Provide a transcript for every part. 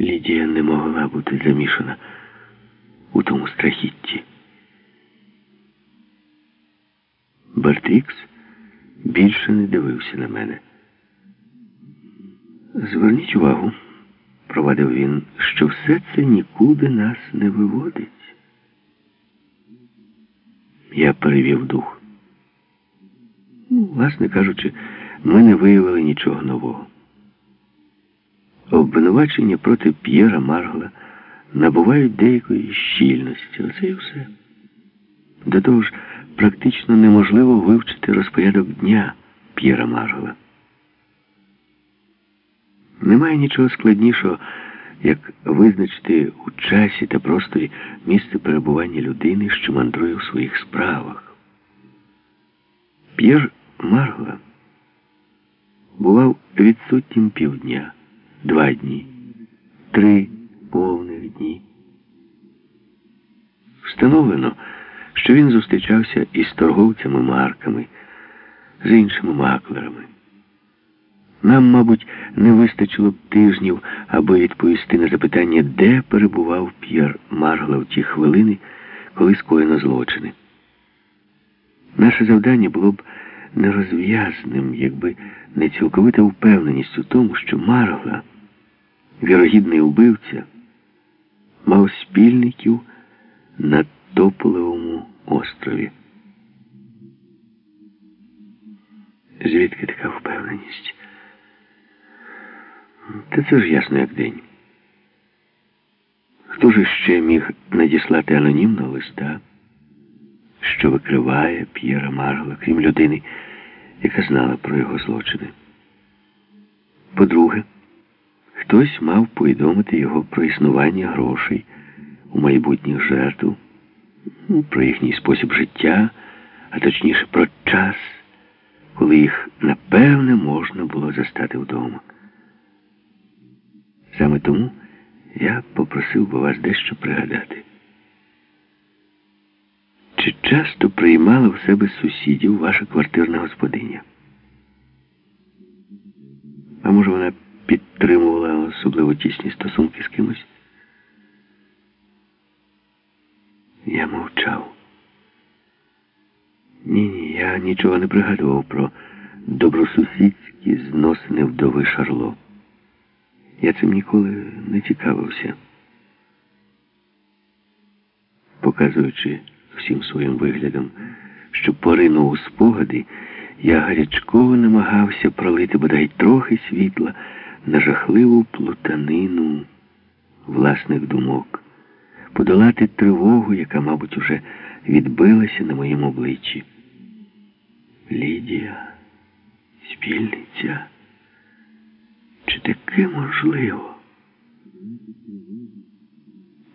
Лідія не могла бути замішана у тому страхітті. Бартрікс більше не дивився на мене. Зверніть увагу, провадив він, що все це нікуди нас не виводить. Я перевів дух. Ну, власне кажучи, ми не виявили нічого нового. Обвинувачення проти П'єра Маргла набувають деякої щільності. Оце і все. До того ж, практично неможливо вивчити розпорядок дня П'єра Маргла. Немає нічого складнішого, як визначити у часі та просторі місце перебування людини, що мандрує у своїх справах. П'єр Маргла бував відсутнім півдня, два дні, три повних дні. Встановлено, що він зустрічався із торговцями марками, з іншими маклерами. Нам, мабуть, не вистачило б тижнів, аби відповісти на запитання, де перебував П'єр Маргла в ті хвилини, коли скоєно злочини. Наше завдання було б нерозв'язним, якби не цілковита впевненість у тому, що Маргла, вірогідний убивця, мав спільників на Тополевому острові. Звідки така впевненість? Та це ж ясно, як день. Хто ж ще міг надіслати анонімного листа, що викриває П'єра Маргла, крім людини, яка знала про його злочини? По-друге, хтось мав повідомити його про існування грошей у майбутніх жертв, ну, про їхній спосіб життя, а точніше про час, коли їх напевне можна було застати вдома. Саме тому я попросив би вас дещо пригадати. Чи часто приймала в себе сусідів ваша квартирна господиня? А може вона підтримувала особливо тісні стосунки з кимось? Я мовчав. Ні, ні, я нічого не пригадував про добросусідські зносини вдови Шарло. Я цим ніколи не цікавився, показуючи всім своїм виглядом, що поринув у спогади, я гарячково намагався пролити бодай трохи світла на жахливу плутанину власних думок, подолати тривогу, яка, мабуть, уже відбилася на моєму обличчі. Лідія, спільниця. Чи таке можливо?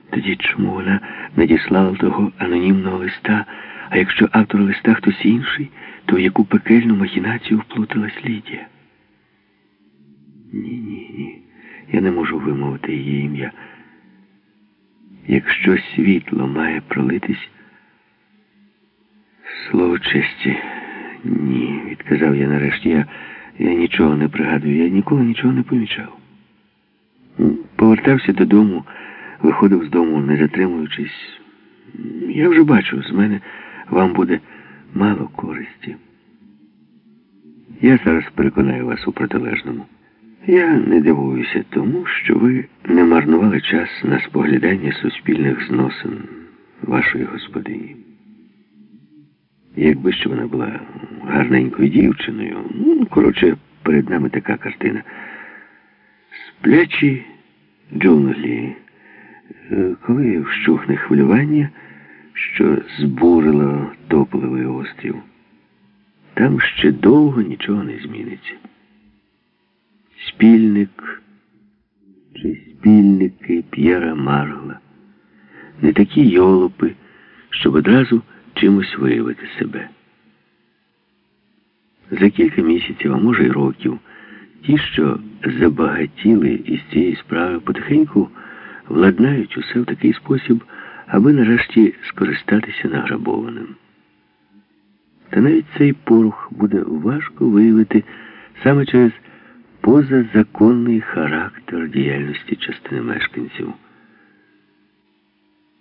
Тоді чому вона надіслала того анонімного листа, а якщо автор листа хтось інший, то в яку пекельну махінацію вплуталась Лідія? Ні, ні, ні. Я не можу вимовити її ім'я. Якщо світло має пролитись, слово честі, ні, відказав я нарешті. Я я нічого не пригадую, я ніколи нічого не помічав. Повертався додому, виходив з дому, не затримуючись. Я вже бачу, з мене вам буде мало користі. Я зараз переконаю вас у протилежному. Я не дивуюся тому, що ви не марнували час на споглядання суспільних зносин вашої господині. Якби ще вона була гарненькою дівчиною, ну, коротше, перед нами така картина. Сплячі джунглі, е, коли вщухне хвилювання, що збурило тополевий острів, там ще довго нічого не зміниться. Спільник чи спільники П'єра Маргла, не такі йолопи, щоб одразу чимось виявити себе. За кілька місяців, а може й років, ті, що забагатіли із цієї справи, потихеньку владнають усе в такий спосіб, аби нарешті скористатися награбованим. Та навіть цей порух буде важко виявити саме через позазаконний характер діяльності частини мешканців.